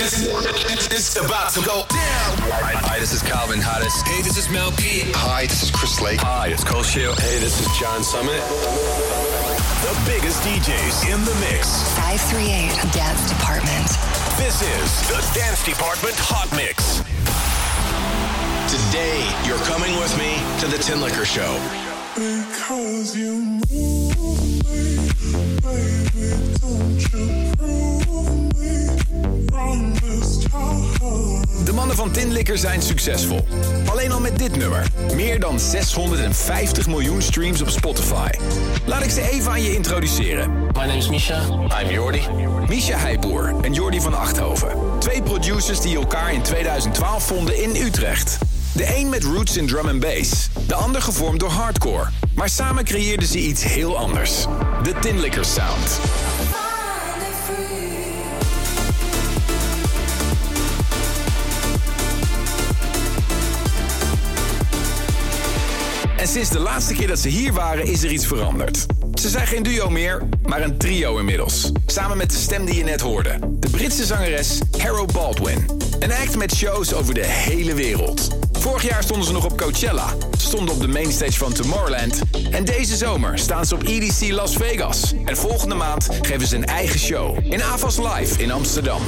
It's about to go down. Hi, this is Calvin Harris. Hey, this is Mel P. Hi, this is Chris Lake. Hi, it's Cole Shield. Hey, this is John Summit. The biggest DJs in the mix. 538 Dance Department. This is the Dance Department Hot Mix. Today, you're coming with me to the Tin Liquor Show. Because you move me, baby, don't you prove me from this time. De mannen van Tin Liquor zijn succesvol. Alleen al met dit nummer. Meer dan 650 miljoen streams op Spotify. Laat ik ze even aan je introduceren. My name is Misha. I'm Jordi. Misha Heijboer en Jordi van Achthoven. Twee producers die elkaar in 2012 vonden in Utrecht. De een met roots in drum and bass, de ander gevormd door hardcore. Maar samen creëerden ze iets heel anders. De Tin Liquor Sound. En sinds de laatste keer dat ze hier waren is er iets veranderd. Ze zijn geen duo meer, maar een trio inmiddels. Samen met de stem die je net hoorde. De Britse zangeres Harold Baldwin. Een act met shows over de hele wereld. Vorig jaar stonden ze nog op Coachella. Stonden op de mainstage van Tomorrowland. En deze zomer staan ze op EDC Las Vegas. En volgende maand geven ze een eigen show. In Avas Live in Amsterdam.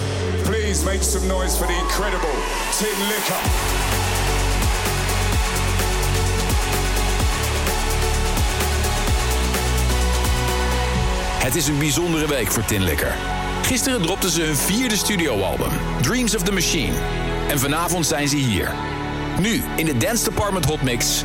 Please make some noise for the incredible Tin Liquor. Het is een bijzondere week voor Tin Liquor. Gisteren dropten ze hun vierde studioalbum, Dreams of the Machine. En vanavond zijn ze hier. Nu in de Dance Department Hot Mix,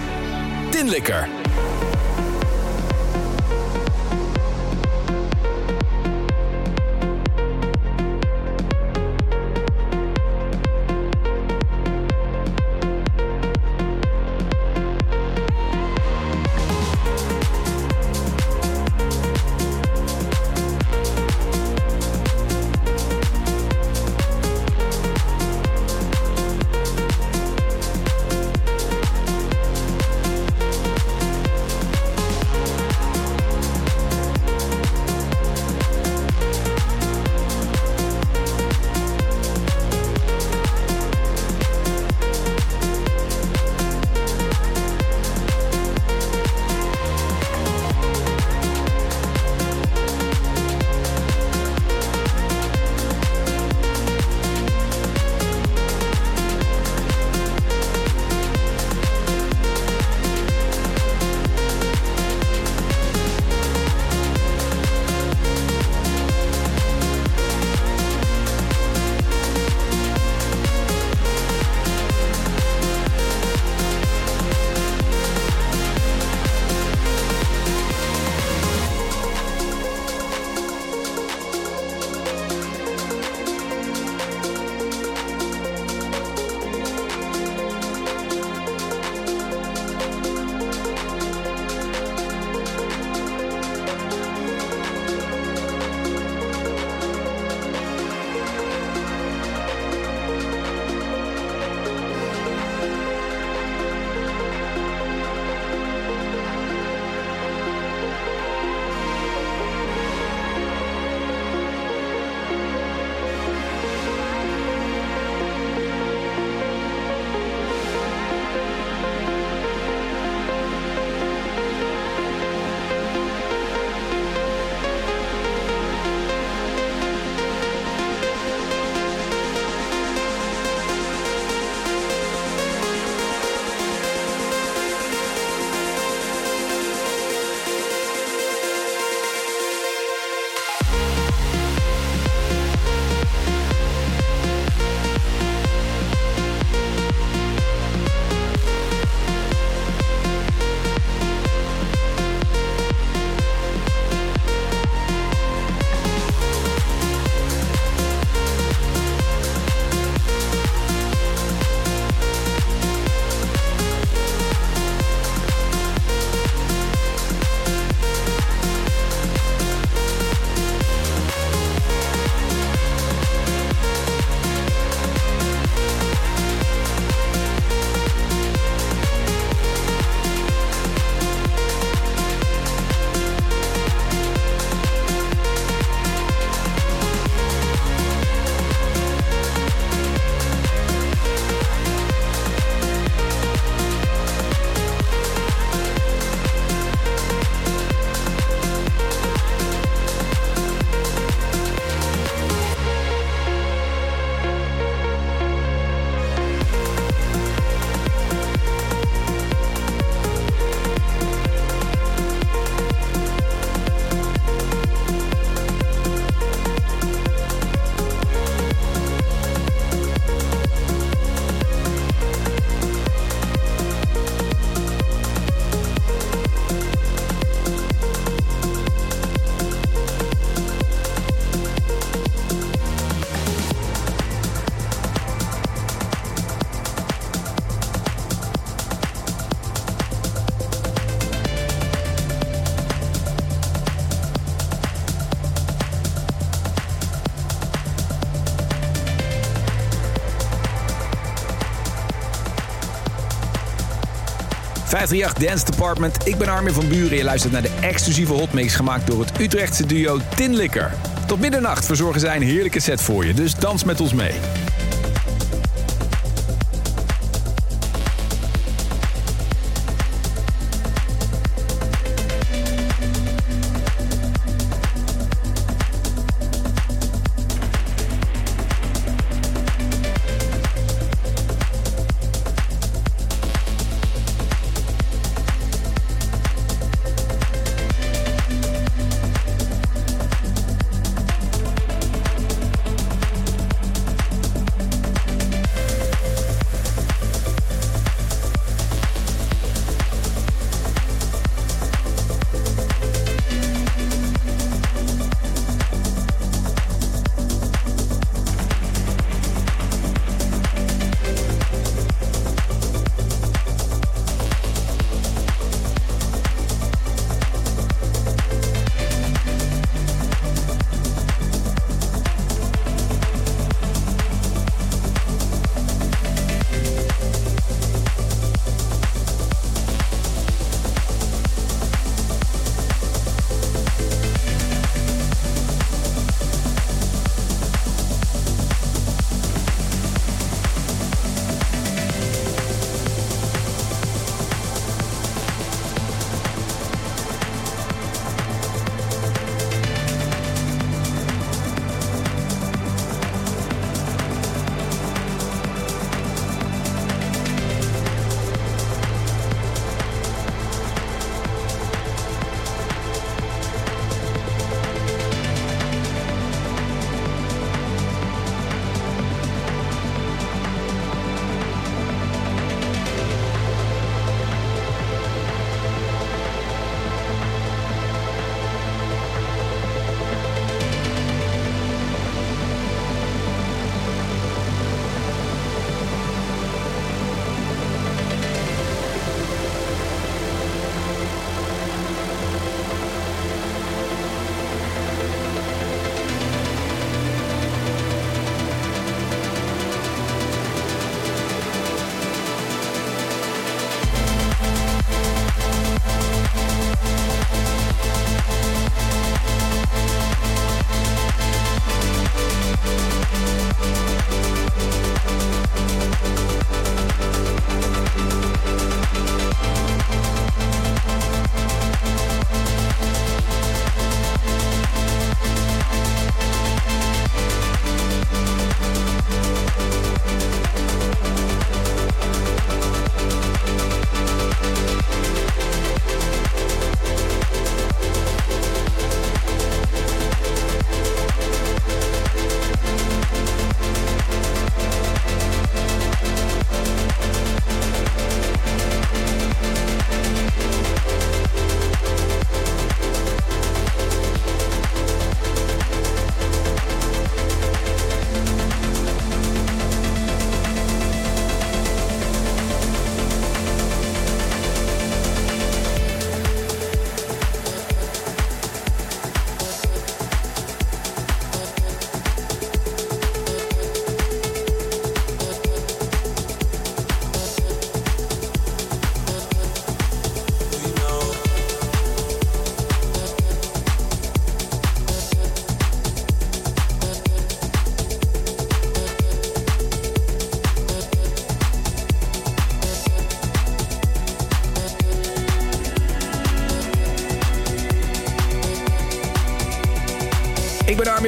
538 Dance Department. Ik ben Armin van Buren. Je luistert naar de exclusieve hotmix gemaakt door het Utrechtse duo Tinlikker. Tot middernacht verzorgen zij een heerlijke set voor je, dus dans met ons mee.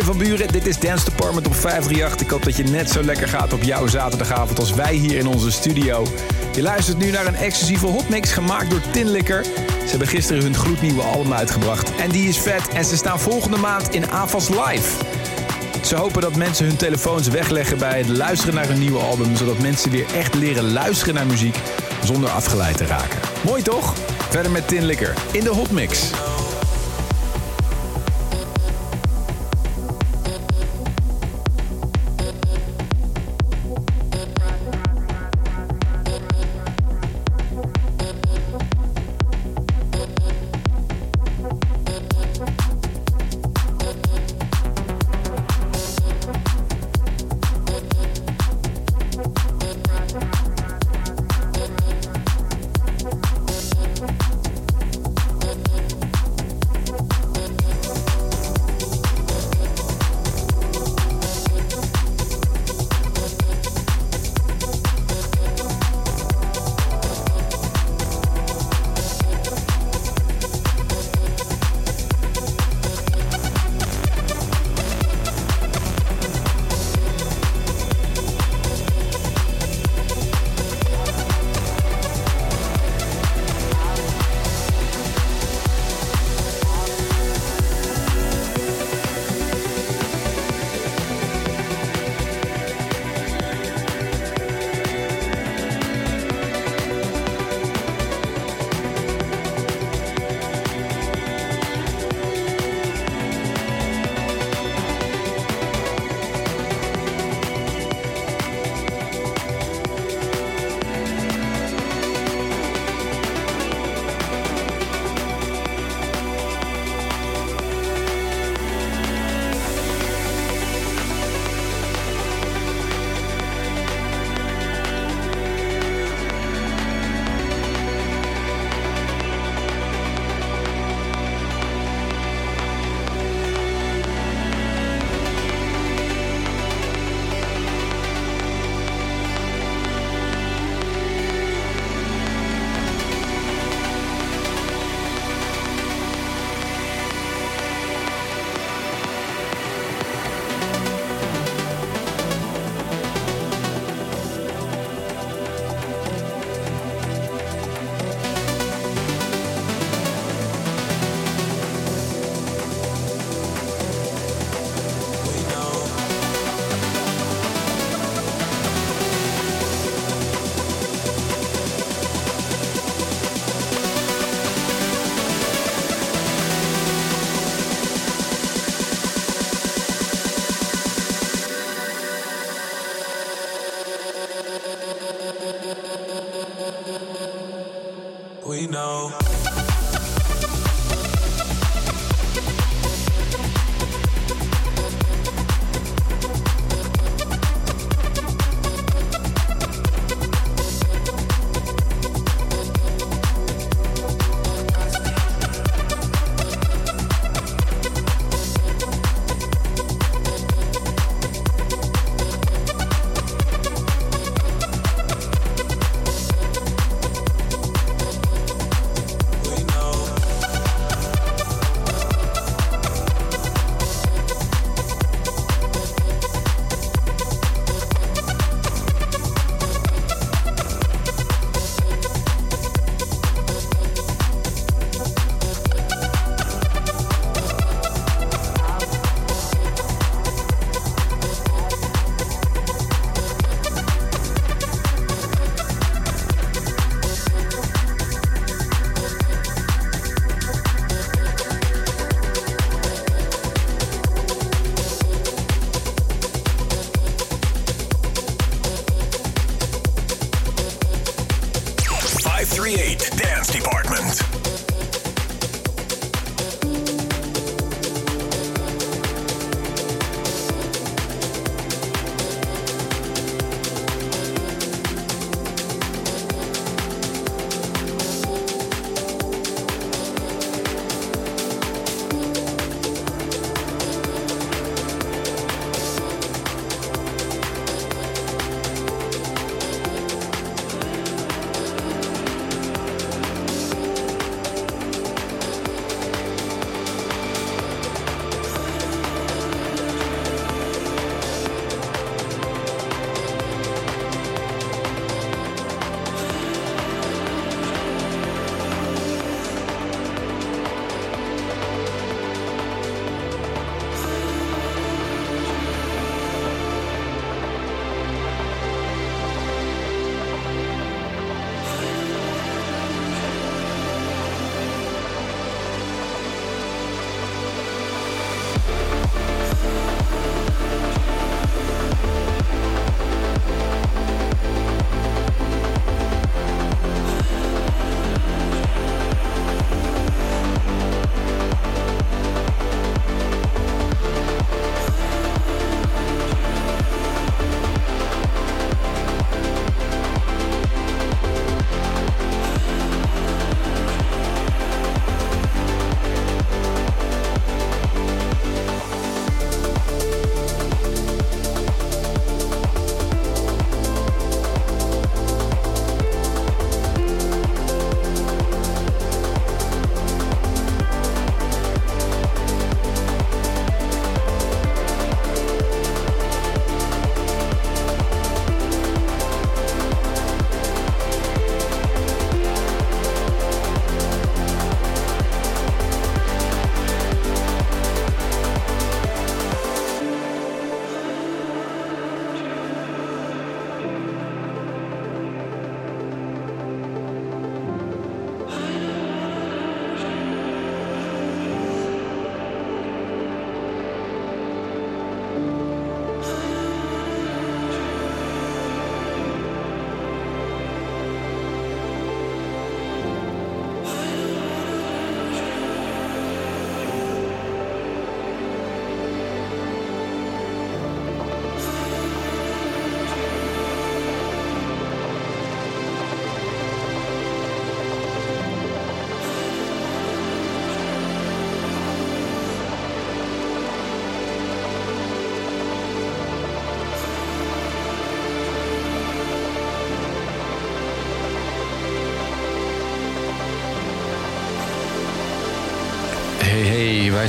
Van Buren, dit is Dance Department op 538. Ik hoop dat je net zo lekker gaat op jouw zaterdagavond als wij hier in onze studio. Je luistert nu naar een exclusieve hotmix gemaakt door Tinlikker. Ze hebben gisteren hun gloednieuwe album uitgebracht. En die is vet en ze staan volgende maand in AFAS Live. Ze hopen dat mensen hun telefoons wegleggen bij het luisteren naar hun nieuwe album... zodat mensen weer echt leren luisteren naar muziek zonder afgeleid te raken. Mooi toch? Verder met Tinlikker in de hotmix.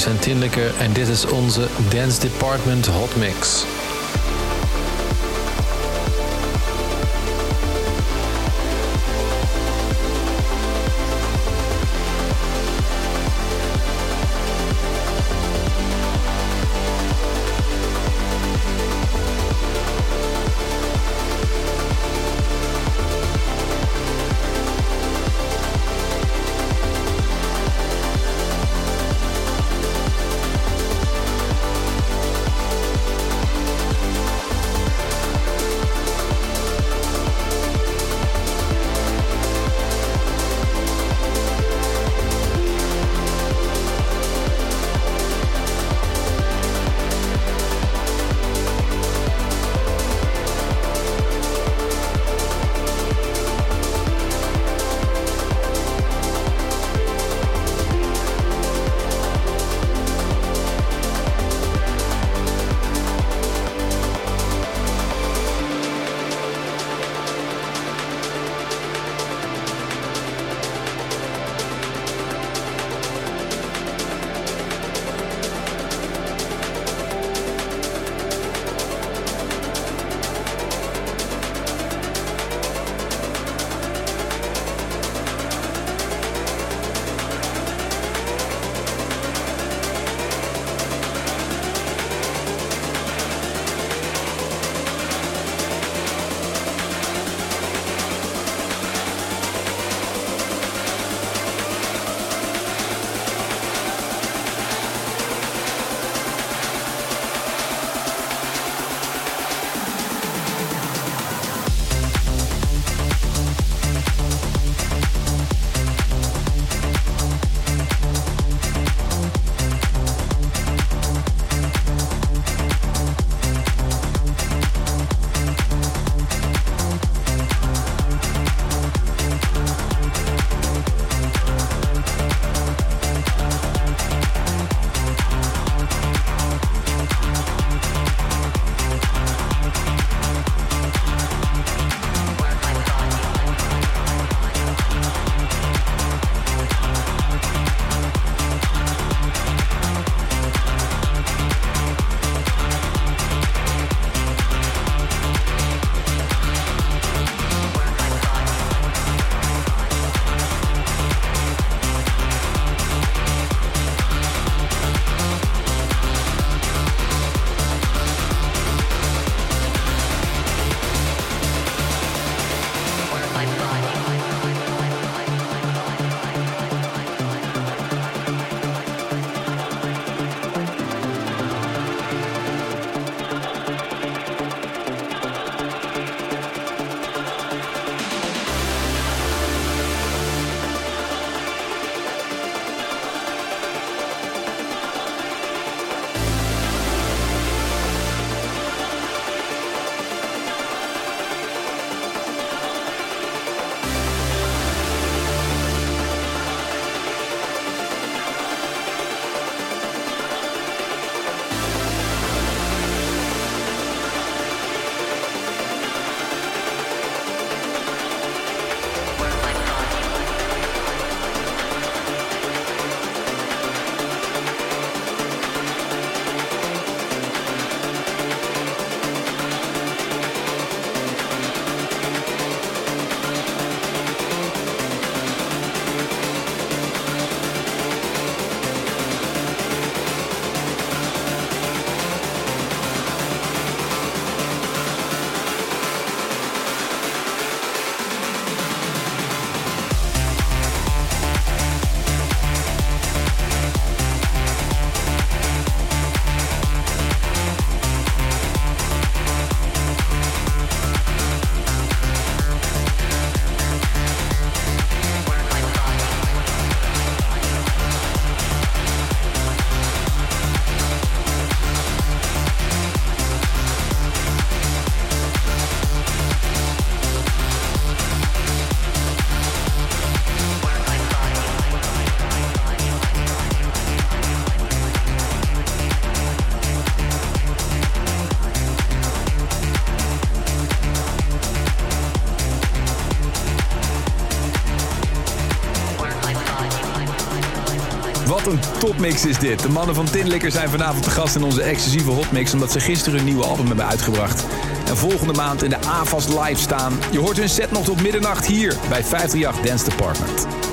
Zijn en dit is onze Dance Department Hot Mix. Topmix is dit. De mannen van Tinlikker zijn vanavond te gast in onze exclusieve hotmix... omdat ze gisteren een nieuwe album hebben uitgebracht. En volgende maand in de AFAS live staan. Je hoort hun set nog tot middernacht hier bij 538 Dance Department.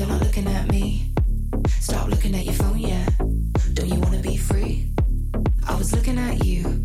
You're not looking at me. Stop looking at your phone, yeah. Don't you wanna be free? I was looking at you.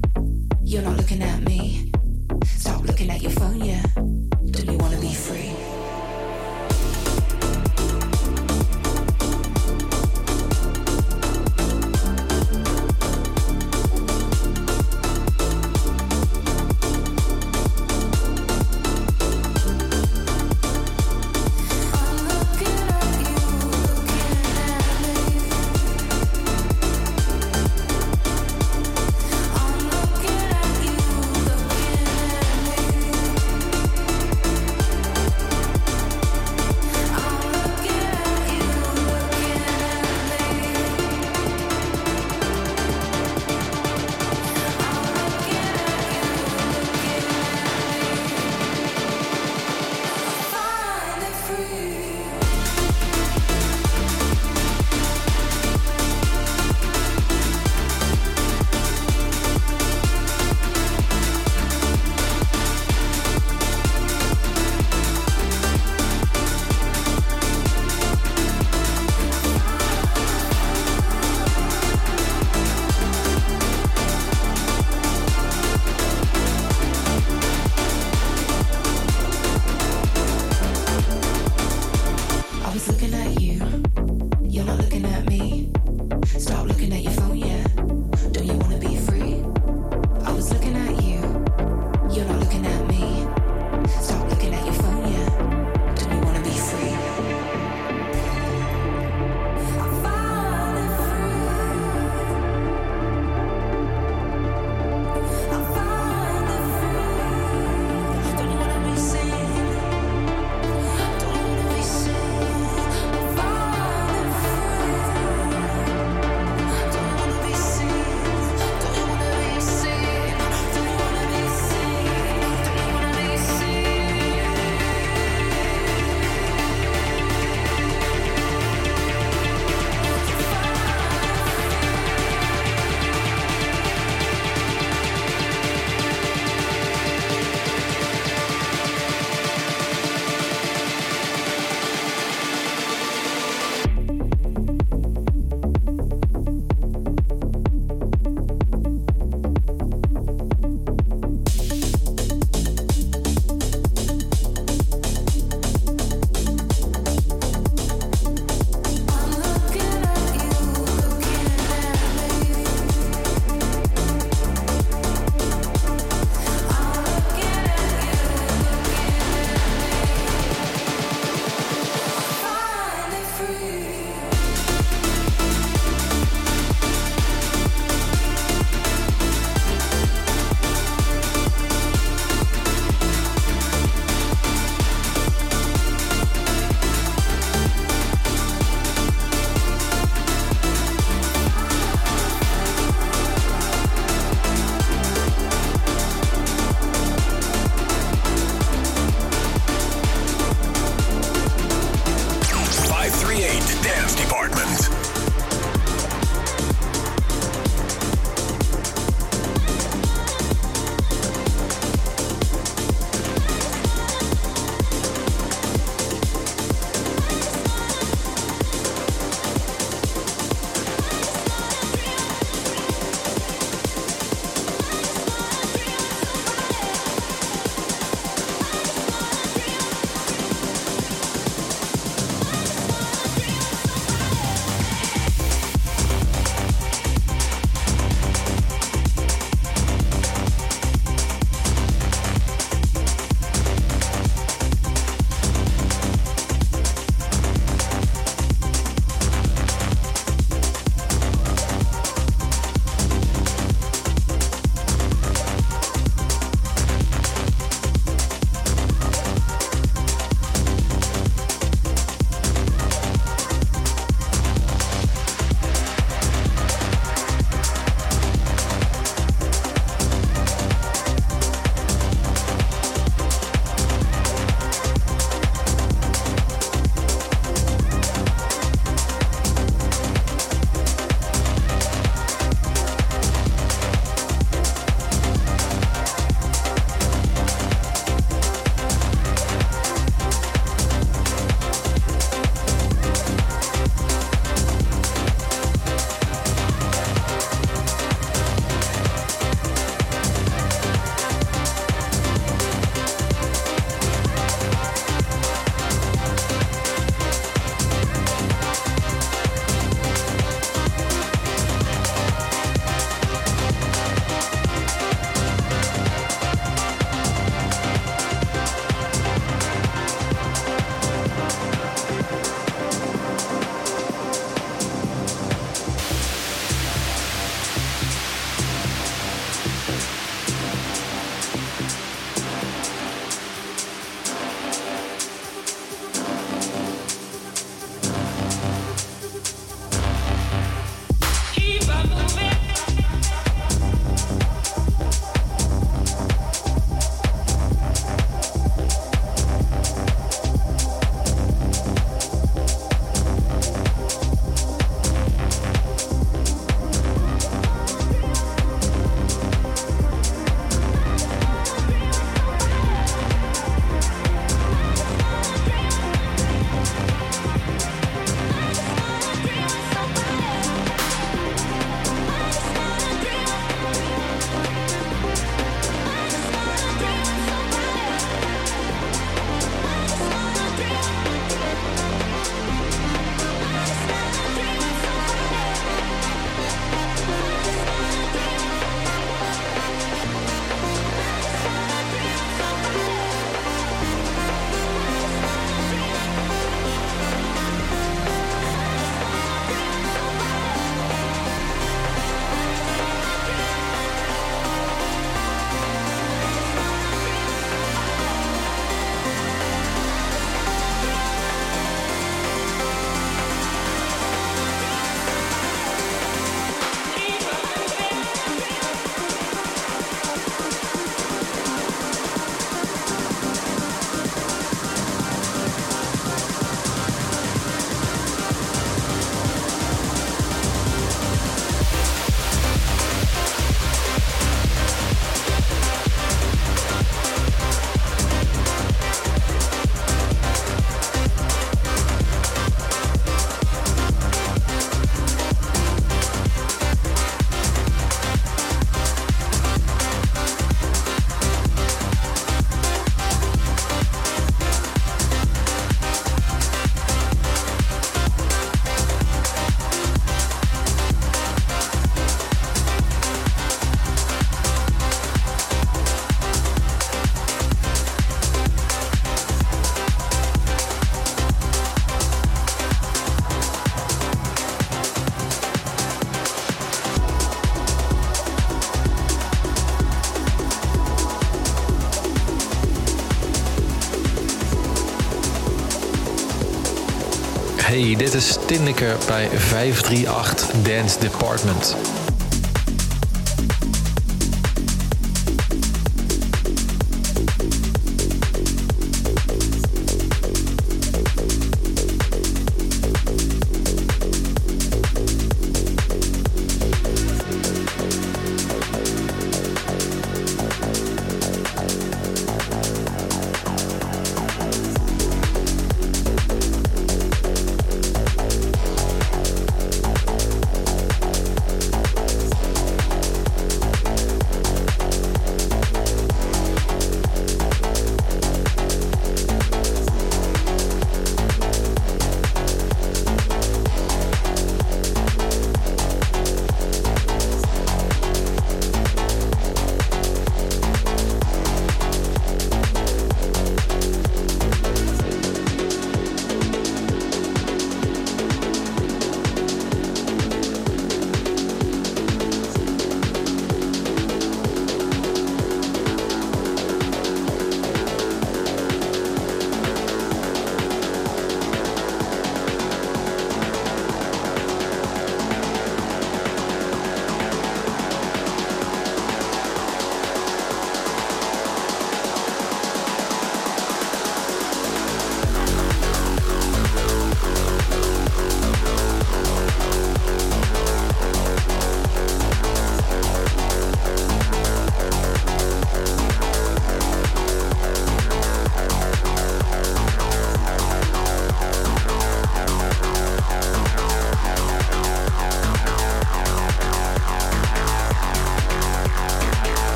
Hey, dit is Tindeker bij 538 Dance Department.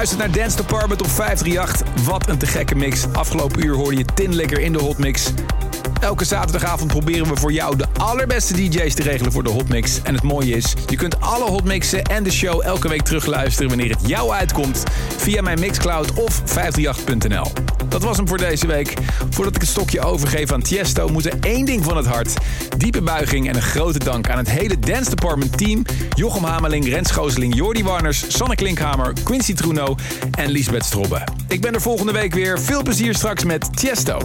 Luistert naar Dance Department op 538. Wat een te gekke mix. Afgelopen uur hoorde je Tin lekker in de hotmix. Elke zaterdagavond proberen we voor jou de allerbeste DJ's te regelen voor de Hotmix. En het mooie is, je kunt alle hotmixen en de show elke week terugluisteren wanneer het jou uitkomt via mijn Mixcloud of 538.nl. Dat was hem voor deze week. Voordat ik het stokje overgeef aan Tiesto moet er één ding van het hart. Diepe buiging en een grote dank aan het hele Dance Department team. Jochem Hameling, Rens Gooseling, Jordi Warners, Sanne Klinkhamer, Quincy Truno en Lisbeth Strobbe. Ik ben er volgende week weer. Veel plezier straks met Tiesto.